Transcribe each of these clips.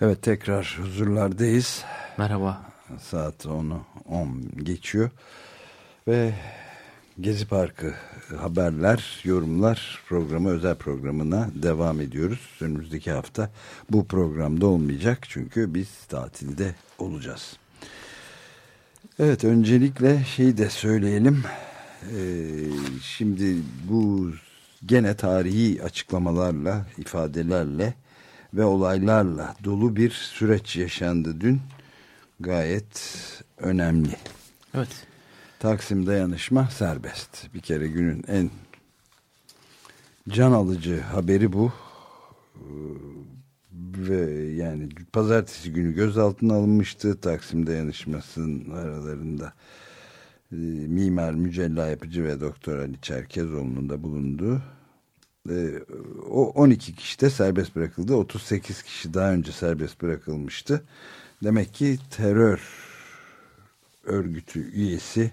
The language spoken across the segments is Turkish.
Evet tekrar huzurlardayız. Merhaba. Saat 10'u 10 geçiyor. Ve Gezi Parkı haberler, yorumlar programı özel programına devam ediyoruz. Önümüzdeki hafta bu programda olmayacak çünkü biz tatilde olacağız. Evet öncelikle şeyi de söyleyelim. Ee, şimdi bu gene tarihi açıklamalarla, ifadelerle ve olaylarla dolu bir süreç yaşandı dün. Gayet önemli. Evet. Taksim dayanışma serbest. Bir kere günün en can alıcı haberi bu. Ve yani pazartesi günü gözaltına alınmıştı. Taksim dayanışmasının aralarında e, mimar, mücella yapıcı ve doktor Ali Çerkezoğlu'nun da bulunduğu o 12 kişi de serbest bırakıldı. 38 kişi daha önce serbest bırakılmıştı. Demek ki terör örgütü üyesi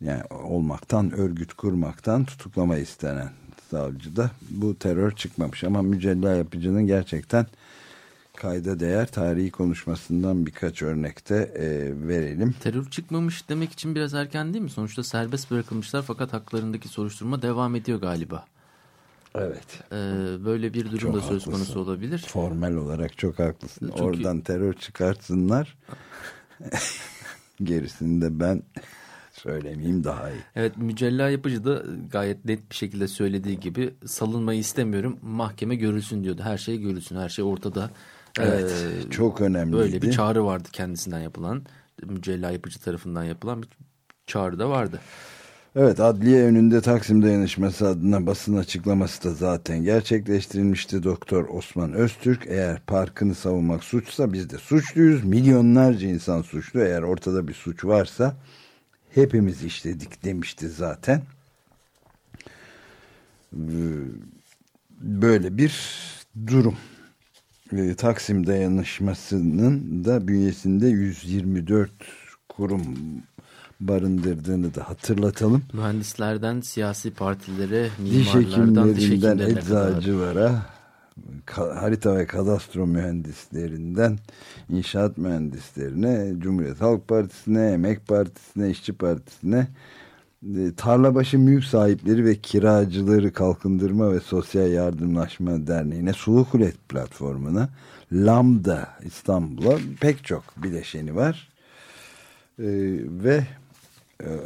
yani olmaktan, örgüt kurmaktan tutuklama istenen savcı da bu terör çıkmamış. Ama mücella yapıcının gerçekten kayda değer tarihi konuşmasından birkaç örnekte e, verelim. Terör çıkmamış demek için biraz erken değil mi? Sonuçta serbest bırakılmışlar fakat haklarındaki soruşturma devam ediyor galiba. Evet. Ee, böyle bir durum da söz konusu olabilir. Formel olarak çok haklısın. Çünkü... Oradan terör çıkartsınlar. Gerisini de ben söylemeyeyim daha iyi. Evet Mücella Yapıcı da gayet net bir şekilde söylediği gibi salınmayı istemiyorum. Mahkeme görülsün diyordu. Her şey görülsün. Her şey ortada. Evet ee, çok önemli. Böyle bir çağrı vardı kendisinden yapılan. Mücella Yapıcı tarafından yapılan bir çağrı da vardı. Evet adliye önünde Taksim dayanışması adına basın açıklaması da zaten gerçekleştirilmişti. Doktor Osman Öztürk eğer parkını savunmak suçsa biz de suçluyuz. Milyonlarca insan suçlu eğer ortada bir suç varsa hepimiz işledik demişti zaten. Böyle bir durum. Taksim dayanışmasının da bünyesinde 124 kurum barındırdığını da hatırlatalım. Mühendislerden siyasi partilere, mimarlardan, diş hekimlerinden eczacılara, ka harita ve kadastro mühendislerinden inşaat mühendislerine, Cumhuriyet Halk Partisi'ne, Emek Partisi'ne, İşçi Partisi'ne, e, tarlabaşı mülk sahipleri ve kiracıları kalkındırma ve sosyal yardımlaşma derneğine, Sulu Kulet platformuna, Lambda İstanbul'a pek çok bileşeni var. Ee, ve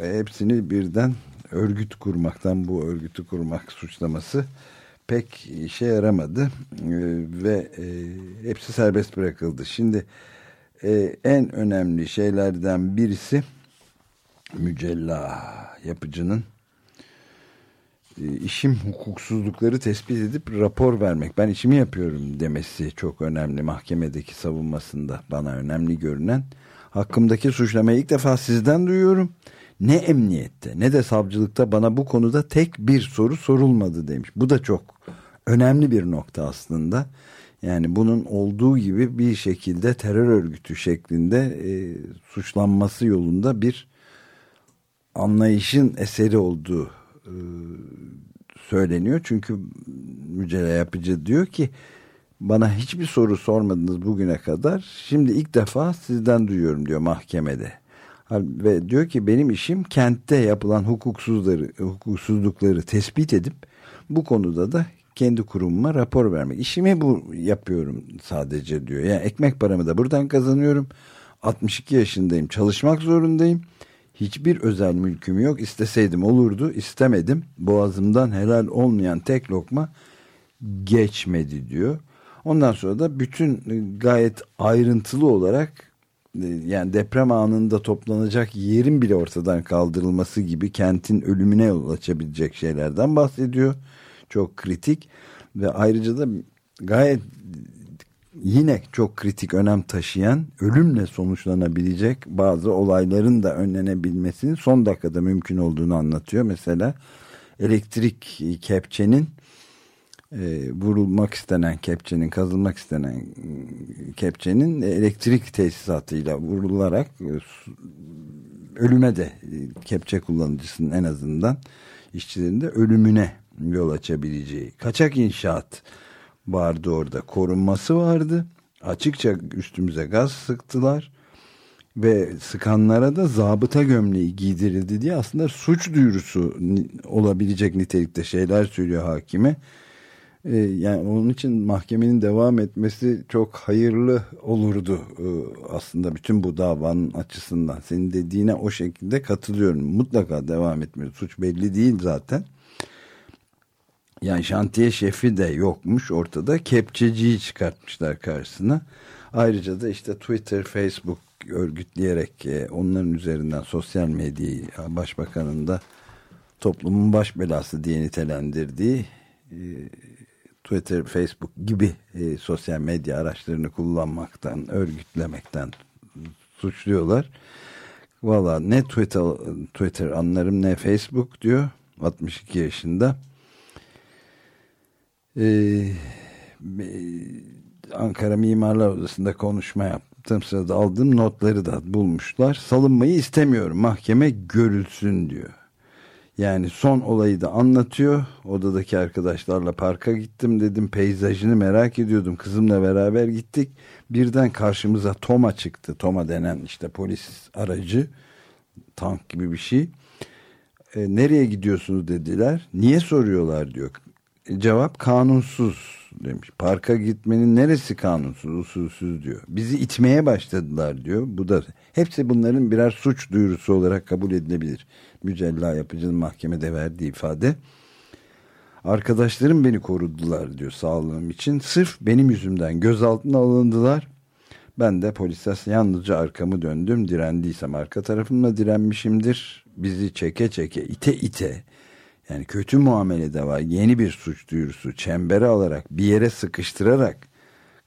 hepsini birden örgüt kurmaktan bu örgütü kurmak suçlaması pek işe yaramadı e, ve e, hepsi serbest bırakıldı. Şimdi en önemli şeylerden birisi mücella yapıcının işim hukuksuzlukları tespit edip rapor vermek. Ben işimi yapıyorum demesi çok önemli mahkemedeki savunmasında bana önemli görünen. Hakkımdaki suçlamayı ilk defa sizden duyuyorum ne emniyette ne de savcılıkta bana bu konuda tek bir soru sorulmadı demiş. Bu da çok önemli bir nokta aslında. Yani bunun olduğu gibi bir şekilde terör örgütü şeklinde e, suçlanması yolunda bir anlayışın eseri olduğu e, söyleniyor. Çünkü mücadele yapıcı diyor ki bana hiçbir soru sormadınız bugüne kadar. Şimdi ilk defa sizden duyuyorum diyor mahkemede. Ve diyor ki benim işim kentte yapılan hukuksuzları, hukuksuzlukları tespit edip bu konuda da kendi kurumuma rapor vermek. İşimi bu yapıyorum sadece diyor. Yani ekmek paramı da buradan kazanıyorum. 62 yaşındayım. Çalışmak zorundayım. Hiçbir özel mülküm yok. İsteseydim olurdu. istemedim. Boğazımdan helal olmayan tek lokma geçmedi diyor. Ondan sonra da bütün gayet ayrıntılı olarak yani deprem anında toplanacak yerin bile ortadan kaldırılması gibi kentin ölümüne yol açabilecek şeylerden bahsediyor. Çok kritik ve ayrıca da gayet yine çok kritik önem taşıyan ölümle sonuçlanabilecek bazı olayların da önlenebilmesinin son dakikada mümkün olduğunu anlatıyor. Mesela elektrik kepçenin e, vurulmak istenen kepçenin kazılmak istenen e, kepçenin elektrik tesisatıyla vurularak e, ölüme de kepçe kullanıcısının en azından işçilerin de ölümüne yol açabileceği. Kaçak inşaat vardı orada. Korunması vardı. Açıkça üstümüze gaz sıktılar ve sıkanlara da zabıta gömleği giydirildi diye aslında suç duyurusu olabilecek nitelikte şeyler söylüyor hakime ee, yani onun için mahkemenin devam etmesi çok hayırlı olurdu e, aslında bütün bu davanın açısından. Senin dediğine o şekilde katılıyorum. Mutlaka devam etmiyor. Suç belli değil zaten. Yani şantiye şefi de yokmuş ortada. Kepçeciyi çıkartmışlar karşısına. Ayrıca da işte Twitter, Facebook örgütleyerek e, onların üzerinden sosyal medyayı başbakanın da toplumun baş belası diye nitelendirdiği e, Twitter, Facebook gibi e, sosyal medya araçlarını kullanmaktan, örgütlemekten suçluyorlar. Valla ne Twitter, Twitter anlarım ne Facebook diyor. 62 yaşında. Ee, Ankara Mimarlar Odası'nda konuşma yaptım sırada aldığım notları da bulmuşlar. Salınmayı istemiyorum mahkeme görülsün diyor. Yani son olayı da anlatıyor. Odadaki arkadaşlarla parka gittim dedim. Peyzajını merak ediyordum. Kızımla beraber gittik. Birden karşımıza Toma çıktı. Toma denen işte polis aracı. Tank gibi bir şey. E, nereye gidiyorsunuz dediler. Niye soruyorlar diyor. E, cevap kanunsuz demiş. Parka gitmenin neresi kanunsuz, usulsüz diyor. Bizi itmeye başladılar diyor. Bu da hepsi bunların birer suç duyurusu olarak kabul edilebilir. Mücella yapıcının mahkemede verdiği ifade. Arkadaşlarım beni korudular diyor sağlığım için. Sırf benim yüzümden gözaltına alındılar. Ben de polise yalnızca arkamı döndüm. Direndiysem arka tarafımla direnmişimdir. Bizi çeke çeke ite ite yani kötü muamele de var. Yeni bir suç duyurusu çembere alarak bir yere sıkıştırarak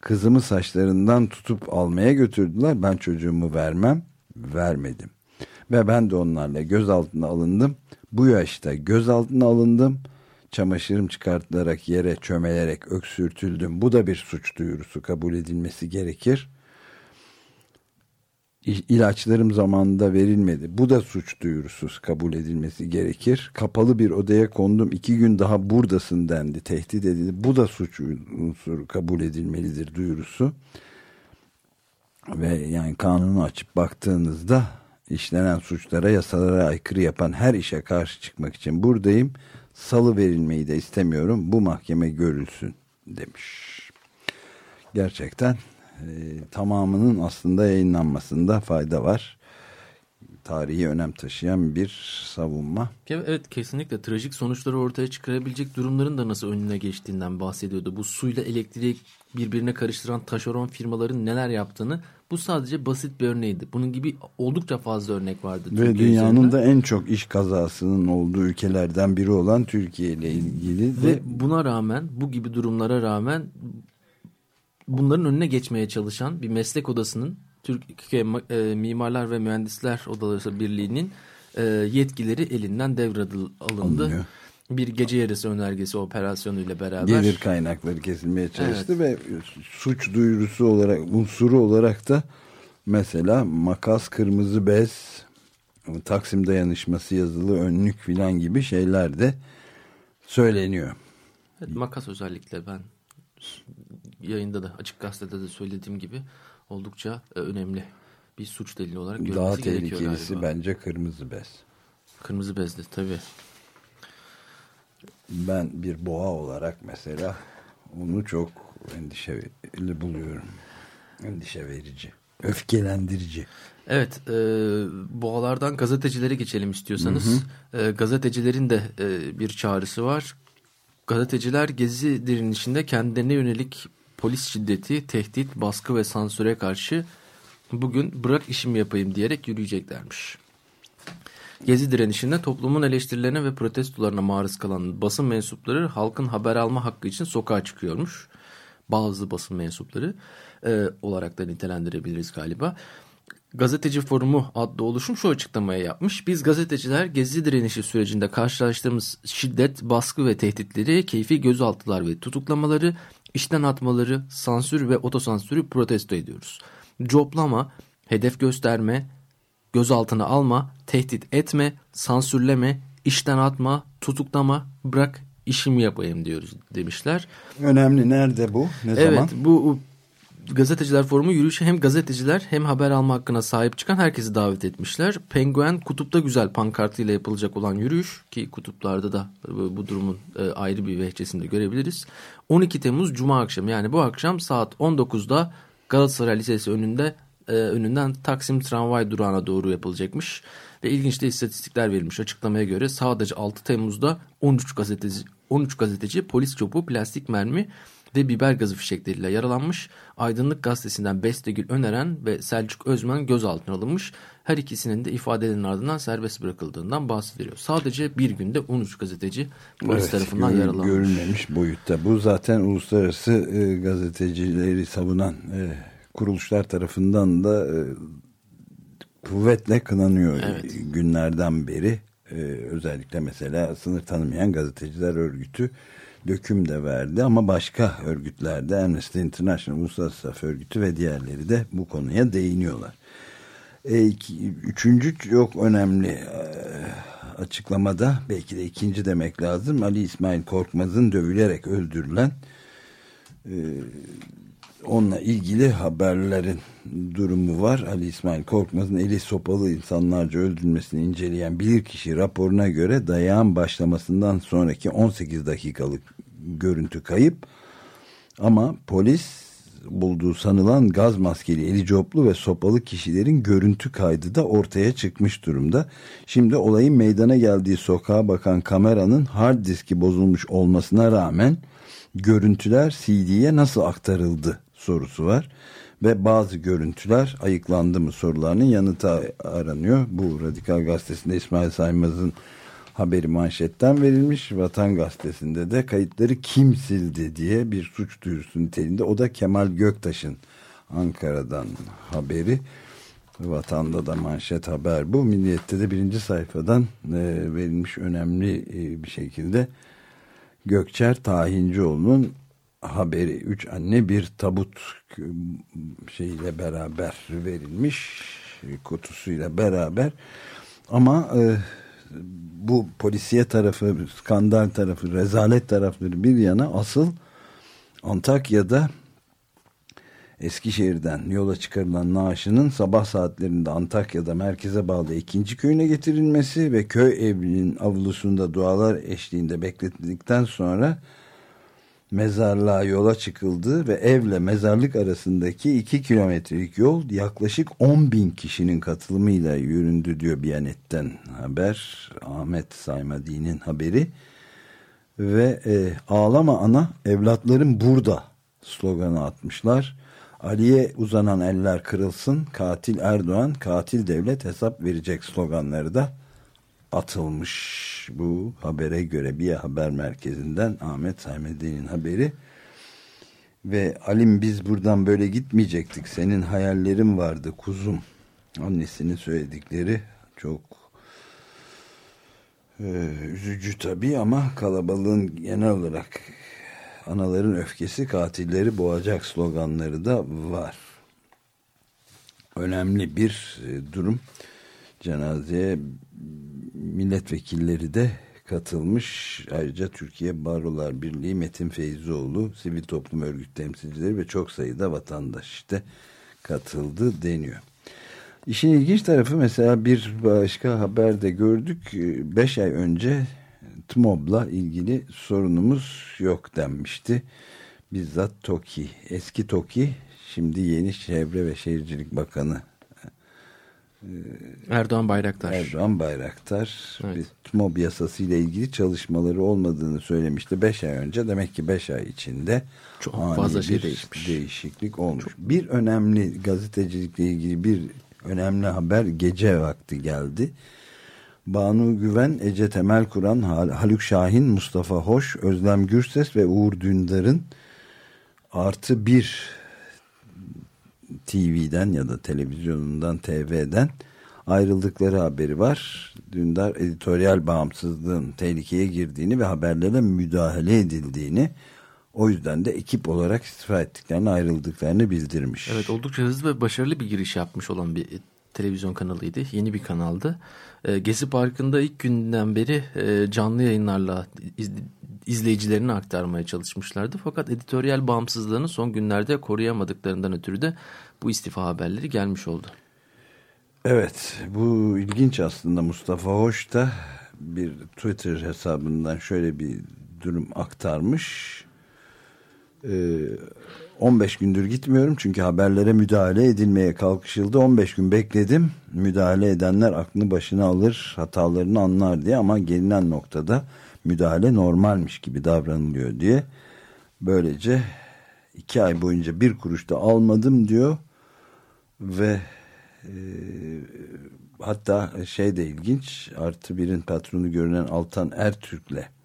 kızımı saçlarından tutup almaya götürdüler. Ben çocuğumu vermem. Vermedim. Ve ben de onlarla gözaltına alındım. Bu yaşta gözaltına alındım. Çamaşırım çıkartılarak yere çömelerek öksürtüldüm. Bu da bir suç duyurusu kabul edilmesi gerekir ilaçlarım zamanında verilmedi. Bu da suç duyurusuz kabul edilmesi gerekir. Kapalı bir odaya kondum. iki gün daha buradasın dendi. Tehdit edildi. Bu da suç unsuru kabul edilmelidir duyurusu. Ve yani kanunu açıp baktığınızda işlenen suçlara yasalara aykırı yapan her işe karşı çıkmak için buradayım. Salı verilmeyi de istemiyorum. Bu mahkeme görülsün demiş. Gerçekten e, tamamının aslında yayınlanmasında fayda var. Tarihi önem taşıyan bir savunma. Evet kesinlikle trajik sonuçları ortaya çıkarabilecek durumların da nasıl önüne geçtiğinden bahsediyordu. Bu suyla elektriği birbirine karıştıran taşeron firmaların neler yaptığını bu sadece basit bir örneğiydi. Bunun gibi oldukça fazla örnek vardı. Ve Türkiye dünyanın üzerinde. da en çok iş kazasının olduğu ülkelerden biri olan Türkiye ile ilgili. Ve de... buna rağmen bu gibi durumlara rağmen bunların önüne geçmeye çalışan bir meslek odasının Türkiye e, Mimarlar ve Mühendisler Odaları Birliği'nin e, yetkileri elinden devralındı. Alınıyor. Bir gece yarısı önergesi operasyonuyla beraber. Gelir kaynakları kesilmeye çalıştı evet. ve suç duyurusu olarak unsuru olarak da mesela makas, kırmızı bez, Taksim dayanışması yazılı önlük filan gibi şeyler de söyleniyor. Evet, makas özellikle ben yayında da açık gazetede de söylediğim gibi oldukça e, önemli bir suç delili olarak görülmesi Daha tehlikelisi bence kırmızı bez. Kırmızı bezdi tabii. Ben bir boğa olarak mesela onu çok endişeli buluyorum. Endişe verici. Öfkelendirici. Evet, e, boğalardan gazetecilere geçelim istiyorsanız. Hı hı. E, gazetecilerin de e, bir çağrısı var. Gazeteciler gezi direnişinde kendilerine yönelik polis şiddeti, tehdit, baskı ve sansüre karşı bugün bırak işimi yapayım diyerek yürüyeceklermiş. Gezi direnişinde toplumun eleştirilerine ve protestolarına maruz kalan basın mensupları halkın haber alma hakkı için sokağa çıkıyormuş. Bazı basın mensupları e, olarak da nitelendirebiliriz galiba. Gazeteci Forumu adlı oluşum şu açıklamayı yapmış. Biz gazeteciler gezi direnişi sürecinde karşılaştığımız şiddet, baskı ve tehditleri, keyfi gözaltılar ve tutuklamaları, işten atmaları, sansür ve otosansürü protesto ediyoruz. Coplama, hedef gösterme, gözaltına alma, tehdit etme, sansürleme, işten atma, tutuklama, bırak işimi yapayım diyoruz demişler. Önemli nerede bu? Ne evet, zaman? bu Gazeteciler Forumu yürüyüşü hem gazeteciler hem haber alma hakkına sahip çıkan herkesi davet etmişler. Penguen Kutupta Güzel pankartıyla yapılacak olan yürüyüş ki kutuplarda da bu durumun e, ayrı bir vehçesini de görebiliriz. 12 Temmuz Cuma akşamı yani bu akşam saat 19'da Galatasaray Lisesi önünde e, önünden Taksim tramvay durağına doğru yapılacakmış. Ve ilginç de istatistikler verilmiş. Açıklamaya göre sadece 6 Temmuz'da 13 gazeteci 13 gazeteci polis çopu, plastik mermi ve biber gazı fişekleriyle yaralanmış. Aydınlık Gazetesi'nden Bestegül Öneren ve Selçuk Özmen gözaltına alınmış. Her ikisinin de ifadelerinin ardından serbest bırakıldığından bahsediliyor. Sadece bir günde 13 gazeteci polis evet, tarafından gör, yaralanmış. Görülmemiş boyutta. Bu zaten uluslararası e, gazetecileri savunan e, kuruluşlar tarafından da e, kuvvetle kınanıyor evet. günlerden beri. E, özellikle mesela sınır tanımayan gazeteciler örgütü döküm de verdi ama başka örgütlerde Amnesty International Uluslararası Af Örgütü ve diğerleri de bu konuya değiniyorlar. E, iki, üçüncü çok önemli e, açıklamada belki de ikinci demek lazım Ali İsmail Korkmaz'ın dövülerek öldürülen e, onunla ilgili haberlerin durumu var. Ali İsmail Korkmaz'ın eli sopalı insanlarca öldürülmesini inceleyen bilirkişi raporuna göre dayağın başlamasından sonraki 18 dakikalık görüntü kayıp. Ama polis bulduğu sanılan gaz maskeli eli coplu ve sopalı kişilerin görüntü kaydı da ortaya çıkmış durumda. Şimdi olayın meydana geldiği sokağa bakan kameranın hard diski bozulmuş olmasına rağmen görüntüler CD'ye nasıl aktarıldı sorusu var. Ve bazı görüntüler ayıklandı mı sorularının yanıtı aranıyor. Bu Radikal Gazetesi'nde İsmail Saymaz'ın haberi manşetten verilmiş. Vatan Gazetesi'nde de kayıtları kim sildi diye bir suç duyurusu niteliğinde. O da Kemal Göktaş'ın Ankara'dan haberi. Vatanda da manşet haber bu. Milliyet'te de birinci sayfadan e, verilmiş önemli e, bir şekilde Gökçer Tahincioğlu'nun haberi üç anne bir tabut şeyiyle beraber verilmiş kutusuyla beraber. Ama e, bu polisiye tarafı skandal tarafı rezalet tarafları bir yana asıl Antakya'da Eskişehir'den yola çıkarılan naaşının sabah saatlerinde Antakya'da merkeze bağlı ikinci köyüne getirilmesi ve köy evinin avlusunda dualar eşliğinde bekletildikten sonra mezarlığa yola çıkıldı ve evle mezarlık arasındaki iki kilometrelik yol yaklaşık 10 bin kişinin katılımıyla yüründü diyor Biyanet'ten haber. Ahmet Saymadi'nin haberi ve e, ağlama ana evlatlarım burada sloganı atmışlar. Ali'ye uzanan eller kırılsın, katil Erdoğan, katil devlet hesap verecek sloganları da atılmış. Bu habere göre bir haber merkezinden Ahmet Saymedi'nin haberi. Ve Alim biz buradan böyle gitmeyecektik. Senin hayallerin vardı kuzum. Annesinin söyledikleri çok e, üzücü tabii ama kalabalığın genel olarak anaların öfkesi katilleri boğacak sloganları da var. Önemli bir e, durum. Cenazeye milletvekilleri de katılmış. Ayrıca Türkiye Barolar Birliği Metin Feyzoğlu, sivil toplum örgüt temsilcileri ve çok sayıda vatandaş işte katıldı deniyor. İşin ilginç tarafı mesela bir başka haberde gördük. Beş ay önce TMOB'la ilgili sorunumuz yok denmişti. Bizzat TOKİ, eski TOKİ şimdi yeni Çevre ve Şehircilik Bakanı Erdoğan Bayraktar. Erdoğan Bayraktar Evet. bir TMOB yasası ile ilgili çalışmaları olmadığını söylemişti 5 ay önce. Demek ki 5 ay içinde Çok fazla şey bir değişmiş. Değişiklik olmuş. Bir önemli gazetecilikle ilgili bir önemli haber gece vakti geldi. Banu Güven, Ece Temel Kur'an, Hal- Haluk Şahin, Mustafa Hoş, Özlem Gürses ve Uğur Dündar'ın artı bir TV'den ya da televizyonundan TV'den ayrıldıkları haberi var. Dündar editoryal bağımsızlığın tehlikeye girdiğini ve haberlere müdahale edildiğini o yüzden de ekip olarak istifa ettiklerini ayrıldıklarını bildirmiş. Evet oldukça hızlı ve başarılı bir giriş yapmış olan bir televizyon kanalıydı. Yeni bir kanaldı. E, Gezi Parkı'nda ilk günden beri e, canlı yayınlarla iz- izleyicilerini aktarmaya çalışmışlardı. Fakat editoryal bağımsızlığını son günlerde koruyamadıklarından ötürü de bu istifa haberleri gelmiş oldu. Evet bu ilginç aslında Mustafa Hoş da bir Twitter hesabından şöyle bir durum aktarmış. Ee, 15 gündür gitmiyorum çünkü haberlere müdahale edilmeye kalkışıldı. 15 gün bekledim. Müdahale edenler aklını başına alır, hatalarını anlar diye ama gelinen noktada müdahale normalmiş gibi davranılıyor diye. Böylece iki ay boyunca bir kuruş da almadım diyor ve e, hatta şey de ilginç artı birin patronu görünen Altan Ertürk'le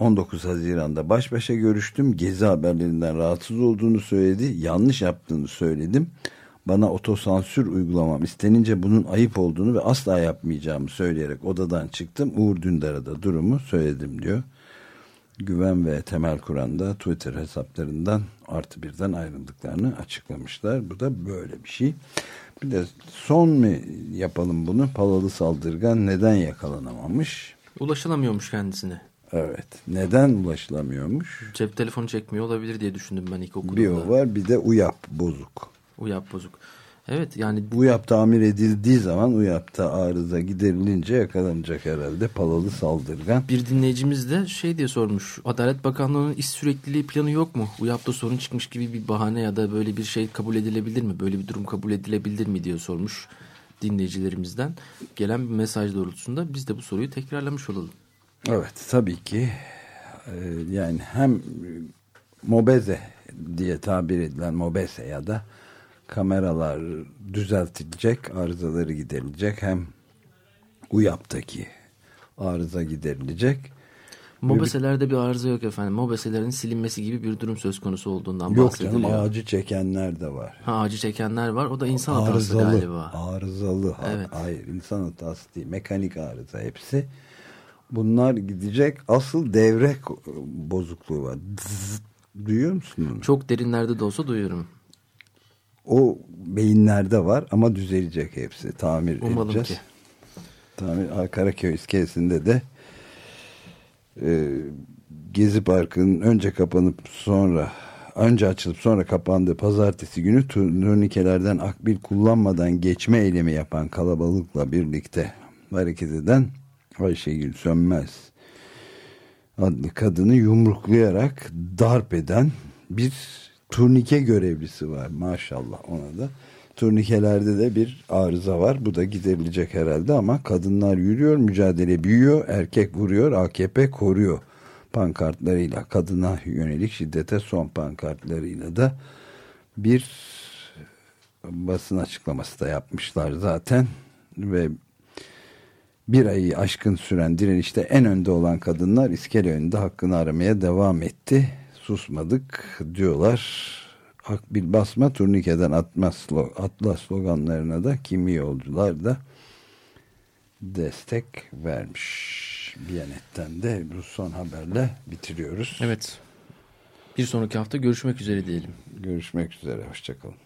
19 Haziran'da baş başa görüştüm. Gezi haberlerinden rahatsız olduğunu söyledi. Yanlış yaptığını söyledim. Bana otosansür uygulamam istenince bunun ayıp olduğunu ve asla yapmayacağımı söyleyerek odadan çıktım. Uğur Dündar'a da durumu söyledim diyor. Güven ve Temel Kur'an'da Twitter hesaplarından artı birden ayrıldıklarını açıklamışlar. Bu da böyle bir şey. Bir de son mu yapalım bunu? Palalı saldırgan neden yakalanamamış? Ulaşılamıyormuş kendisine. Evet. Neden ulaşılamıyormuş? Cep telefonu çekmiyor olabilir diye düşündüm ben ilk okuduğumda. Bir o var bir de UYAP bozuk. Uyap bozuk. Evet yani UYAP tamir edildiği zaman UYAP'ta arıza giderilince yakalanacak herhalde palalı saldırgan. Bir dinleyicimiz de şey diye sormuş. Adalet Bakanlığı'nın iş sürekliliği planı yok mu? UYAP'ta sorun çıkmış gibi bir bahane ya da böyle bir şey kabul edilebilir mi? Böyle bir durum kabul edilebilir mi diye sormuş dinleyicilerimizden. Gelen bir mesaj doğrultusunda biz de bu soruyu tekrarlamış olalım. Evet tabii ki Ee, yani hem mobeze diye tabir edilen mobese ya da kameralar düzeltilecek arızaları giderilecek hem UYAP'taki arıza giderilecek. Mobeselerde bir arıza yok efendim. Mobeselerin silinmesi gibi bir durum söz konusu olduğundan Yok bahsediliyor. canım ağacı çekenler de var. Ha, acı çekenler var. O da insan hatası arızalı, galiba. Arızalı. Evet. Hayır insan hatası değil. Mekanik arıza hepsi. Bunlar gidecek. Asıl devre bozukluğu var. Zzz, duyuyor musun onu? Çok derinlerde de olsa duyuyorum. O beyinlerde var ama düzelecek hepsi. Tamir Umalım edeceğiz. ki. Tamir Karaköy iskelesinde de e, Gezi Parkı'nın önce kapanıp sonra önce açılıp sonra kapandığı pazartesi günü turnikelerden akbil kullanmadan geçme eylemi yapan kalabalıkla birlikte hareket eden Ayşegül Sönmez adlı kadını yumruklayarak darp eden bir turnike görevlisi var maşallah ona da. Turnikelerde de bir arıza var. Bu da giderilecek herhalde ama kadınlar yürüyor, mücadele büyüyor, erkek vuruyor, AKP koruyor pankartlarıyla. Kadına yönelik şiddete son pankartlarıyla da bir basın açıklaması da yapmışlar zaten ve bir ayı aşkın süren direnişte en önde olan kadınlar iskele önünde hakkını aramaya devam etti. Susmadık diyorlar. Akbil basma turnikeden atma atla sloganlarına da kimi yolcular da destek vermiş. Biyanet'ten de bu son haberle bitiriyoruz. Evet. Bir sonraki hafta görüşmek üzere diyelim. Görüşmek üzere. Hoşçakalın.